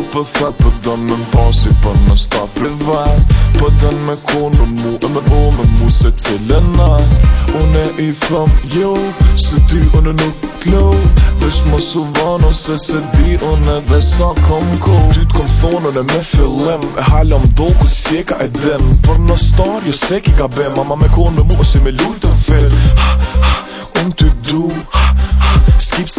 Për për fat për do me mba për në sta privat Për po dën me konë mu e me bo me mu se cilë nat Unë e i thëm jo, se ty unë nuk klo Vesh më su vanë ose se di unë dhe sa kom ko Ty t'kom thonë unë e me fillem E halë më do ku si e ka e dem Për në star jo se ki ka bem Mama me konë me mu ose me lujtë të fel Ha, ha, unë ty du Ha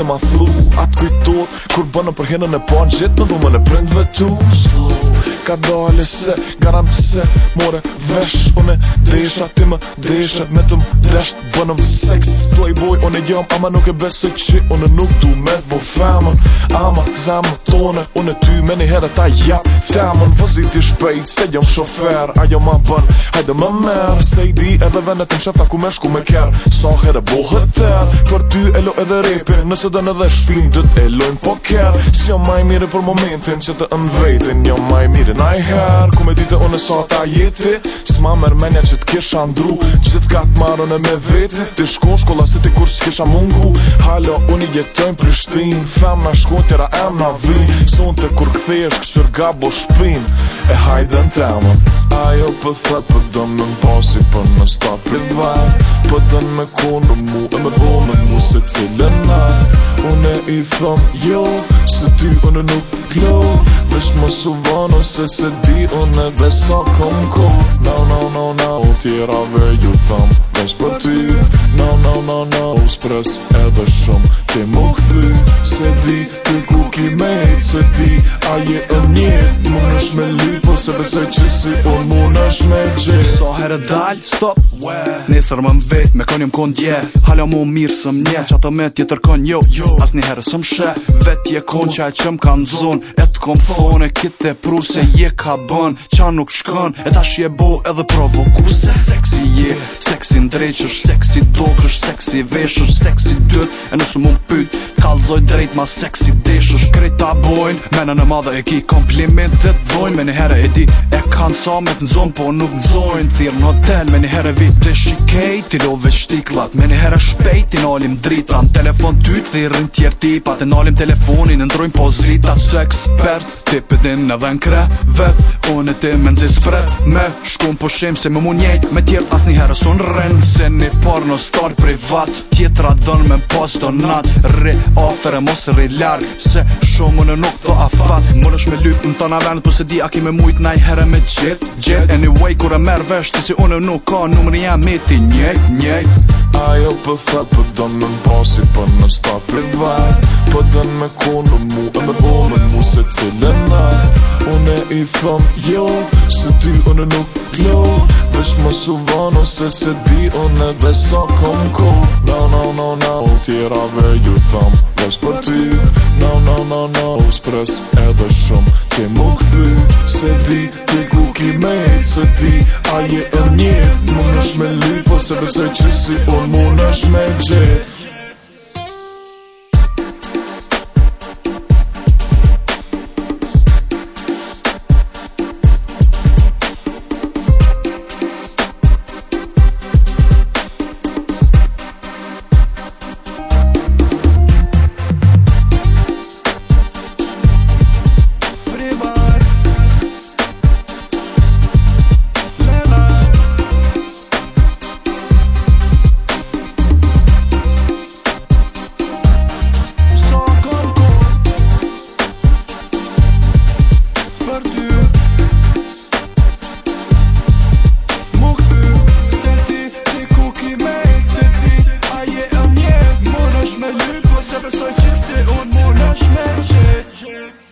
se ma flu Atë kujtot, kur bënë për hinën e pon gjithë Më dhumën e prindve tu Slow Ka dole se, garam se, more vesh One desha, ti më deshet Me të më desht, bënëm sex Playboy, one jam, ama nuk e besoj që One nuk du me të bo femën ama Zemë tone, unë e ty me një herë ta jap Temën vëzit i shpejt, se jam shofer Ajo ma bën, hajde më merë Se i di edhe venet më shefta ku me shku me kerë Sa herë të terë Për ty e lo edhe repi Nëse dën edhe shpin, dët e lojnë po kerë Si jam maj mire për momentin që të nëvejtin Jam maj mire na i herë Ku me dite unë e sa ta jeti Sma mërë menja që t'kisha ndru Që t'ka e me veti Ti shkon shkolla si ti kur s'kisha mungu Halo, unë i jetojnë Prishtin Femna Tjera em na vi Son të kur këthesh kësër gabo shpin E hajde në temën Ajo për thët për dëmë në mbasi për në stop rivaj Për dëmë me konë në mu e me bomen mu se cilën nat Une i thëmë jo, se ty une nuk klo Vesh më suvanë ose se di une dhe sa kom ko Na na na na, o tjera ve ju thëmë Vesh vesh për ty na na na O po s'pres edhe shumë Ti më këthy Se di ty ku ki mejt Se ti aje e mjet Më nësh me ly Po se besaj që si O, mund me qe So herë dal, stop Nesër më më vetë, me kënjëm kënë dje Halë më mirë së më nje, që atë me tjetër kënë jo, jo. As një herë së më shë Vetë je kënë oh. që a që më kanë zon E të kom fone, kitë e pru se je ka bën Qa nuk shkën, e tash je bo edhe provoku Se seksi je, seksi ndreqësh, seksi dokësh, seksi veshësh, seksi dyrë E nësë më më pytë, kalzoj drejt ma seksi desh është ta bojnë Mena në madhe e ki komplimentet dhe të vojnë Me një herë e di e kanë sa me të nëzon po nuk nëzojnë Thirë në hotel me një herë vit të shikej Ti love shtiklat me një herë shpejt Ti nalim drita në telefon ty të thirën tjerë ti Pa nalim telefonin në ndrojnë pozita Sex pert ti pëdin në dhe në kre vet Unë e ti me nëzi spret me Shkun po shim se me mu njejt me tjerë As një herë sun rrin se një porno star privat Tjetra dhën me posto nat Re afer e mos rri larg se shumë në nuk do afat më nësh me lypë në tona vend po se di a ki me mujt naj herë me gjit gjit anyway kur e merë vesh që si unë nuk ka numër një ti njejt njejt ajo për fa për do në më për në sta privat për do me konë po po mu e me bomen mu se cilë e nat Une i thëm jo se ty unë nuk t'lo Vesh më su vano se se di unë dhe kom ko no, no, no, no, na Tjera ve ju tham Vesh për ty no, no, no, no, Vesh pres edhe shum Ke mu këthy Se di ti ku ki me Se ti aje e njët Më nësh me lipo se vese që si Unë më nësh me Pour ça que just it on more de